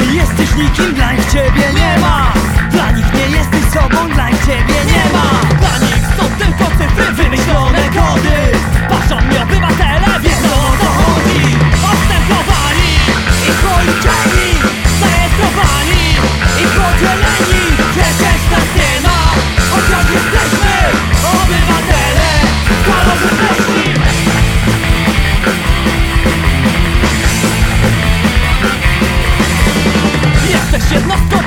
Jesteś nikim, dla nich ciebie nie ma. Dla nich nie jesteś sobą, dla nich ciebie nie ma más